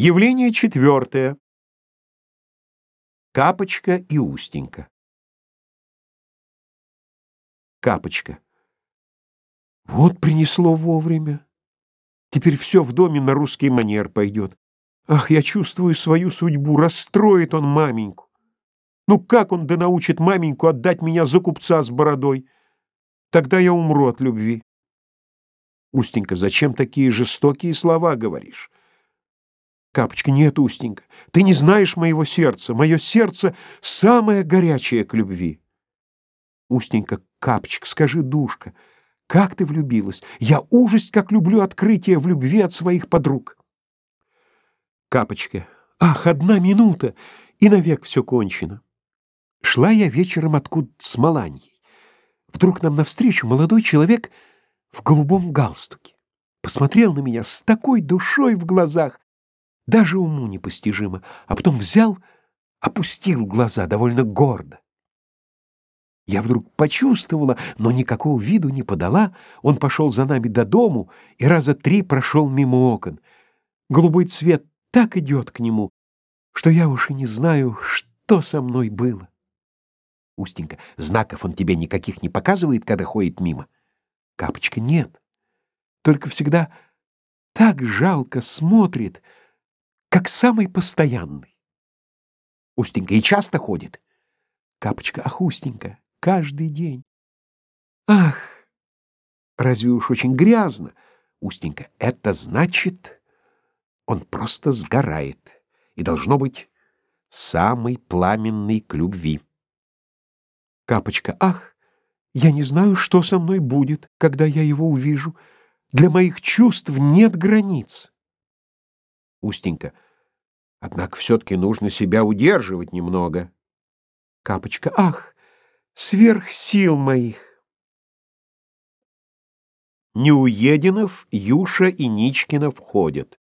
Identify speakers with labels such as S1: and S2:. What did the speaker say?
S1: Явление четвертое. Капочка и Устенька. Капочка. Вот принесло вовремя. Теперь все в доме на русский манер пойдет. Ах, я чувствую свою судьбу, расстроит он маменьку. Ну как он да научит маменьку отдать меня за купца с бородой? Тогда я умру от любви. Устенька, зачем такие жестокие слова говоришь? Капочка, нет, Устенька, ты не знаешь моего сердца. Мое сердце самое горячее к любви. Устенька, Капочка, скажи, душка, как ты влюбилась? Я ужас, как люблю открытие в любви от своих подруг. Капочка, ах, одна минута, и навек все кончено. Шла я вечером откуда с Маланьей. Вдруг нам навстречу молодой человек в голубом галстуке. Посмотрел на меня с такой душой в глазах, даже уму непостижимо, а потом взял, опустил глаза довольно гордо. Я вдруг почувствовала, но никакого виду не подала. Он пошел за нами до дому и раза три прошел мимо окон. Голубой цвет так идет к нему, что я уж и не знаю, что со мной было. Устенька, знаков он тебе никаких не показывает, когда ходит мимо? Капочка, нет. Только всегда так жалко смотрит, как самый постоянный. Устенька и часто ходит? Капочка, ах, Устенька, каждый день. Ах, разве уж очень грязно? Устенька, это значит, он просто сгорает и должно быть самый пламенный к любви. Капочка, ах, я не знаю, что со мной будет, когда я его увижу. Для моих чувств нет границ. Устенька. Однако все-таки нужно себя удерживать немного. Капочка. Ах, сверх сил моих. Неуединов, Юша и Ничкина входят.